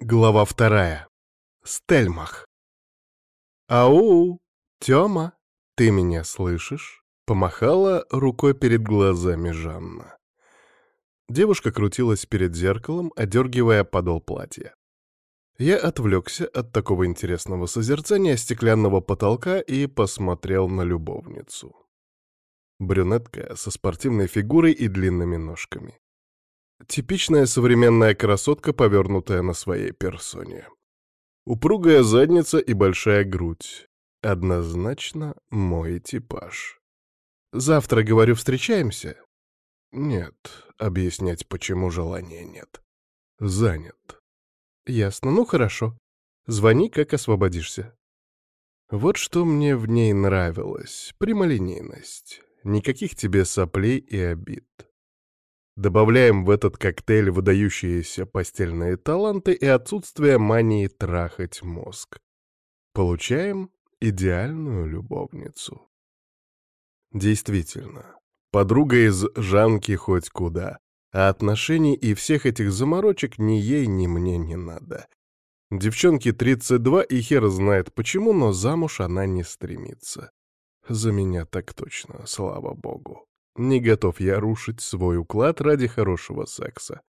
Глава вторая. Стельмах. «Ау, Тёма, ты меня слышишь?» — помахала рукой перед глазами Жанна. Девушка крутилась перед зеркалом, одергивая подол платья. Я отвлекся от такого интересного созерцания стеклянного потолка и посмотрел на любовницу. Брюнетка со спортивной фигурой и длинными ножками. Типичная современная красотка, повернутая на своей персоне. Упругая задница и большая грудь. Однозначно мой типаж. Завтра, говорю, встречаемся? Нет, объяснять, почему желания нет. Занят. Ясно, ну хорошо. Звони, как освободишься. Вот что мне в ней нравилось. Прямолинейность. Никаких тебе соплей и обид. Добавляем в этот коктейль выдающиеся постельные таланты и отсутствие мании трахать мозг. Получаем идеальную любовницу. Действительно, подруга из Жанки хоть куда, а отношений и всех этих заморочек ни ей, ни мне не надо. Девчонке 32, и хер знает почему, но замуж она не стремится. За меня так точно, слава богу. Не готов я рушить свой уклад ради хорошего секса.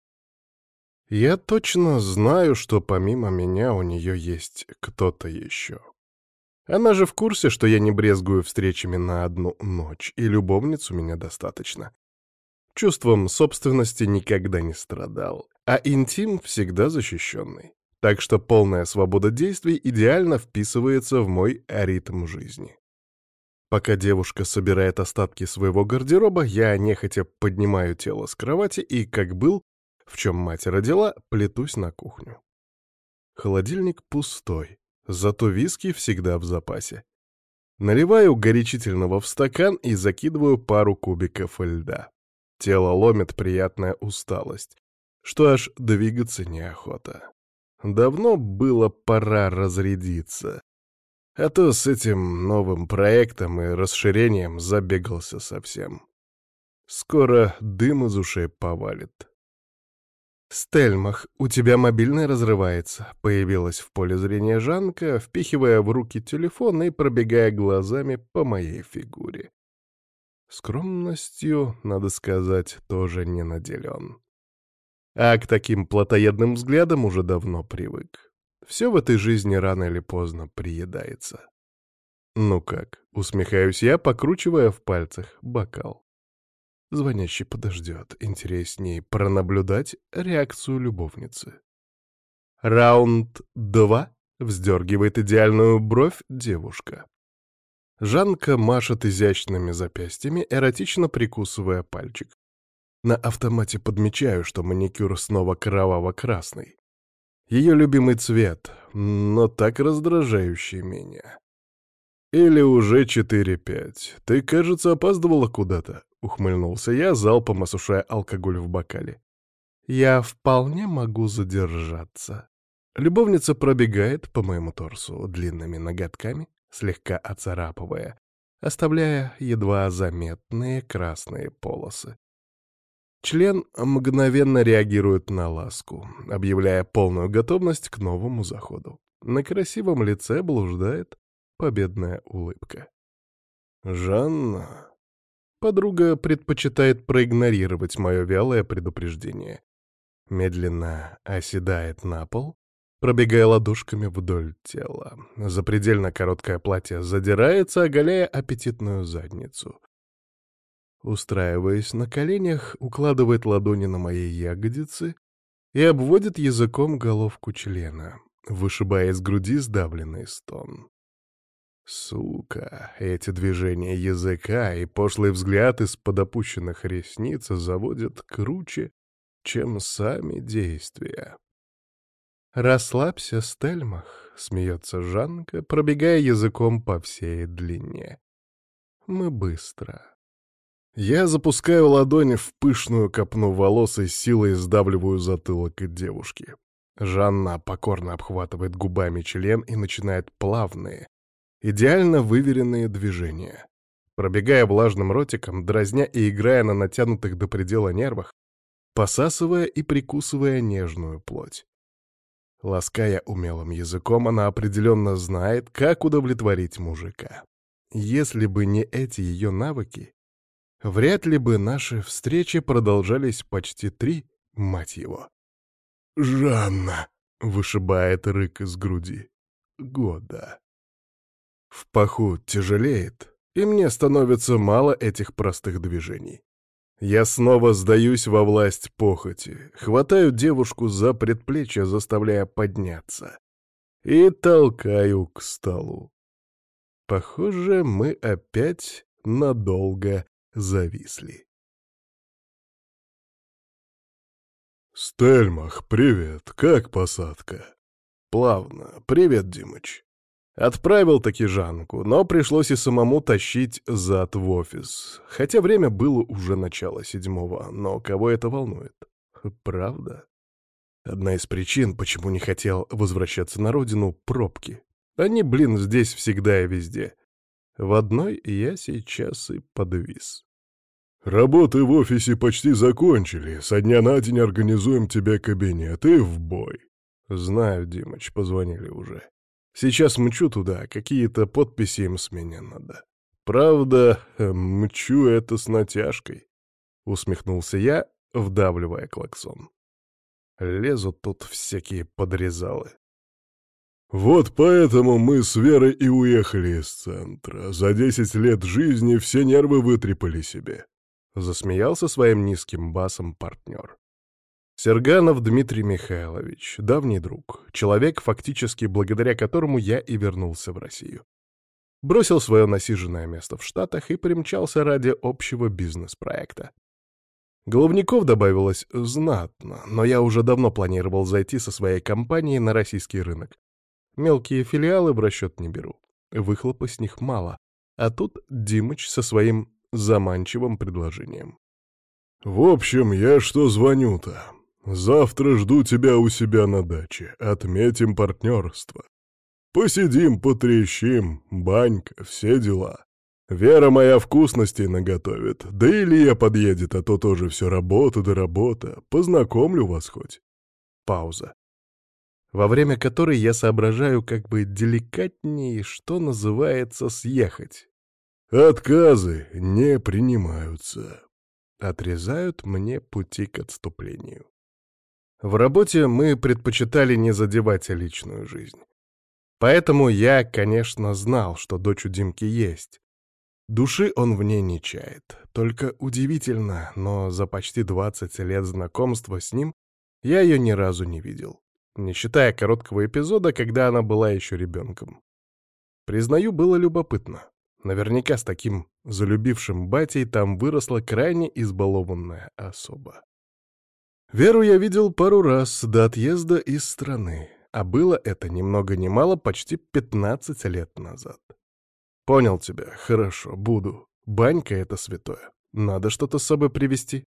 Я точно знаю, что помимо меня у нее есть кто-то еще. Она же в курсе, что я не брезгую встречами на одну ночь, и любовниц у меня достаточно. Чувством собственности никогда не страдал, а интим всегда защищенный. Так что полная свобода действий идеально вписывается в мой ритм жизни. Пока девушка собирает остатки своего гардероба, я нехотя поднимаю тело с кровати и, как был, в чем мать родила, плетусь на кухню. Холодильник пустой, зато виски всегда в запасе. Наливаю горячительного в стакан и закидываю пару кубиков льда. Тело ломит приятная усталость, что аж двигаться неохота. Давно было пора разрядиться. А то с этим новым проектом и расширением забегался совсем. Скоро дым из ушей повалит. «Стельмах, у тебя мобильный разрывается», — появилась в поле зрения Жанка, впихивая в руки телефон и пробегая глазами по моей фигуре. Скромностью, надо сказать, тоже не наделен. А к таким плотоядным взглядам уже давно привык. Все в этой жизни рано или поздно приедается. Ну как, усмехаюсь я, покручивая в пальцах бокал. Звонящий подождет, интересней пронаблюдать реакцию любовницы. Раунд два вздергивает идеальную бровь девушка. Жанка машет изящными запястьями, эротично прикусывая пальчик. На автомате подмечаю, что маникюр снова кроваво-красный. Ее любимый цвет, но так раздражающий меня. Или уже четыре-пять. Ты, кажется, опаздывала куда-то, ухмыльнулся я, залпом осушая алкоголь в бокале. Я вполне могу задержаться. Любовница пробегает по моему торсу длинными ноготками, слегка оцарапывая, оставляя едва заметные красные полосы. Член мгновенно реагирует на ласку, объявляя полную готовность к новому заходу. На красивом лице блуждает победная улыбка. «Жанна...» Подруга предпочитает проигнорировать мое вялое предупреждение. Медленно оседает на пол, пробегая ладошками вдоль тела. Запредельно короткое платье задирается, оголяя аппетитную задницу — устраиваясь на коленях, укладывает ладони на мои ягодицы и обводит языком головку члена, вышибая из груди сдавленный стон. Сука, эти движения языка и пошлый взгляд из-под опущенных ресниц заводят круче, чем сами действия. «Расслабься, Стельмах», — смеется Жанка, пробегая языком по всей длине. «Мы быстро». Я запускаю ладони в пышную копну волос и силой сдавливаю затылок девушки. Жанна покорно обхватывает губами член и начинает плавные, идеально выверенные движения. Пробегая влажным ротиком, дразня и играя на натянутых до предела нервах, посасывая и прикусывая нежную плоть. Лаская умелым языком, она определенно знает, как удовлетворить мужика. Если бы не эти ее навыки, вряд ли бы наши встречи продолжались почти три, мать его. «Жанна!» — вышибает рык из груди. «Года». В паху тяжелеет, и мне становится мало этих простых движений. Я снова сдаюсь во власть похоти, хватаю девушку за предплечье, заставляя подняться, и толкаю к столу. Похоже, мы опять надолго зависли. «Стельмах, привет! Как посадка?» «Плавно. Привет, Димыч». Отправил таки Жанку, но пришлось и самому тащить зад в офис. Хотя время было уже начало седьмого, но кого это волнует? Правда? Одна из причин, почему не хотел возвращаться на родину — пробки. Они, блин, здесь всегда и везде. В одной я сейчас и подвис. «Работы в офисе почти закончили. Со дня на день организуем тебе кабинет и в бой». «Знаю, Димыч, позвонили уже. Сейчас мчу туда, какие-то подписи им с меня надо. Правда, мчу это с натяжкой. Усмехнулся я, вдавливая клаксон. Лезут тут всякие подрезалы. Вот поэтому мы с Верой и уехали из центра. За десять лет жизни все нервы вытрепали себе. Засмеялся своим низким басом партнер. Серганов Дмитрий Михайлович, давний друг, человек, фактически благодаря которому я и вернулся в Россию. Бросил свое насиженное место в Штатах и примчался ради общего бизнес-проекта. Головников добавилось знатно, но я уже давно планировал зайти со своей компанией на российский рынок. Мелкие филиалы в расчет не беру. Выхлопа с них мало. А тут Димыч со своим заманчивым предложением. «В общем, я что звоню-то? Завтра жду тебя у себя на даче. Отметим партнерство. Посидим, потрещим, банька, все дела. Вера моя вкусностей наготовит. Да Илья подъедет, а то тоже все работа да работа. Познакомлю вас хоть. Пауза. Во время которой я соображаю, как бы деликатнее, что называется, съехать. Отказы не принимаются. Отрезают мне пути к отступлению. В работе мы предпочитали не задевать личную жизнь. Поэтому я, конечно, знал, что дочь у Димки есть. Души он в ней не чает. Только удивительно, но за почти 20 лет знакомства с ним я ее ни разу не видел. Не считая короткого эпизода, когда она была еще ребенком. Признаю, было любопытно. Наверняка с таким залюбившим батей там выросла крайне избалованная особа. Веру я видел пару раз до отъезда из страны, а было это ни много ни мало почти 15 лет назад. Понял тебя, хорошо, буду. Банька — это святое. Надо что-то с собой привезти.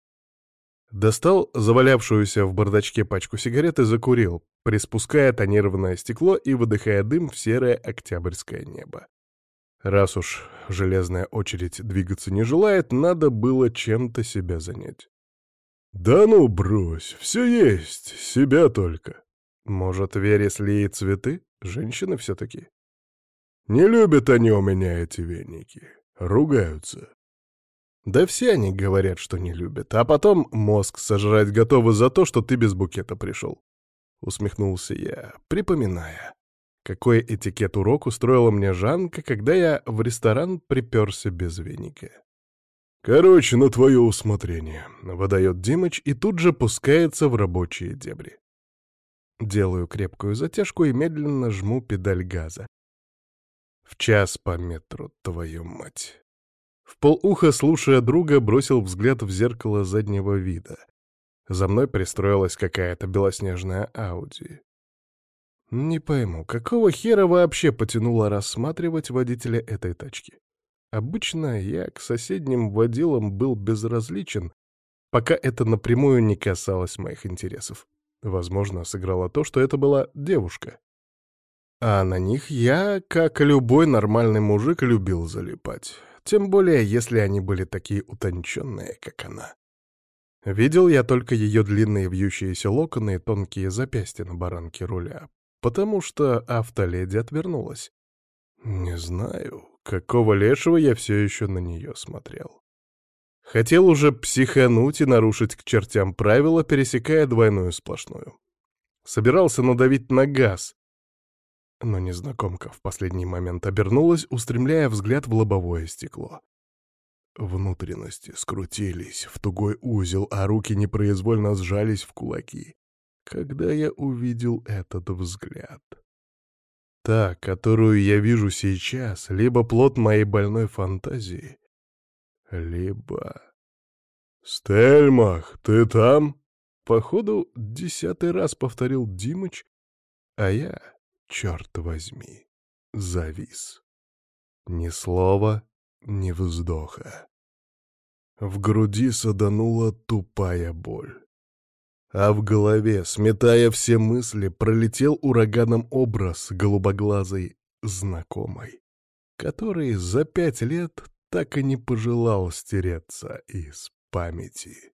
Достал завалявшуюся в бардачке пачку сигарет и закурил, приспуская тонированное стекло и выдыхая дым в серое октябрьское небо. Раз уж железная очередь двигаться не желает, надо было чем-то себя занять. «Да ну, брось, все есть, себя только». «Может, Вере слеет цветы? Женщины все-таки». «Не любят они у меня эти веники. Ругаются». «Да все они говорят, что не любят, а потом мозг сожрать готовы за то, что ты без букета пришел». Усмехнулся я, припоминая, какой этикет урок устроила мне Жанка, когда я в ресторан приперся без веника. «Короче, на твое усмотрение», — выдает Димыч и тут же пускается в рабочие дебри. Делаю крепкую затяжку и медленно жму педаль газа. В час по метру, твою мать. В полуха, слушая друга, бросил взгляд в зеркало заднего вида. За мной пристроилась какая-то белоснежная Ауди. Не пойму, какого хера вообще потянуло рассматривать водителя этой тачки? Обычно я к соседним водилам был безразличен, пока это напрямую не касалось моих интересов. Возможно, сыграло то, что это была девушка. А на них я, как любой нормальный мужик, любил залипать. Тем более, если они были такие утонченные, как она. Видел я только ее длинные вьющиеся локоны и тонкие запястья на баранке руля, потому что автоледи отвернулась. Не знаю, какого лешего я все еще на нее смотрел. Хотел уже психануть и нарушить к чертям правила, пересекая двойную сплошную. Собирался надавить на газ. Но незнакомка в последний момент обернулась, устремляя взгляд в лобовое стекло. Внутренности скрутились в тугой узел, а руки непроизвольно сжались в кулаки, когда я увидел этот взгляд. Та, которую я вижу сейчас, либо плод моей больной фантазии, либо... «Стельмах, ты там?» Походу, десятый раз повторил Димыч, а я, черт возьми, завис. Ни слова, ни вздоха. В груди саданула тупая боль. А в голове, сметая все мысли, пролетел ураганом образ голубоглазой знакомой, который за пять лет так и не пожелал стереться из памяти.